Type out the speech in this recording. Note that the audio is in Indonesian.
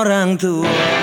orang tua.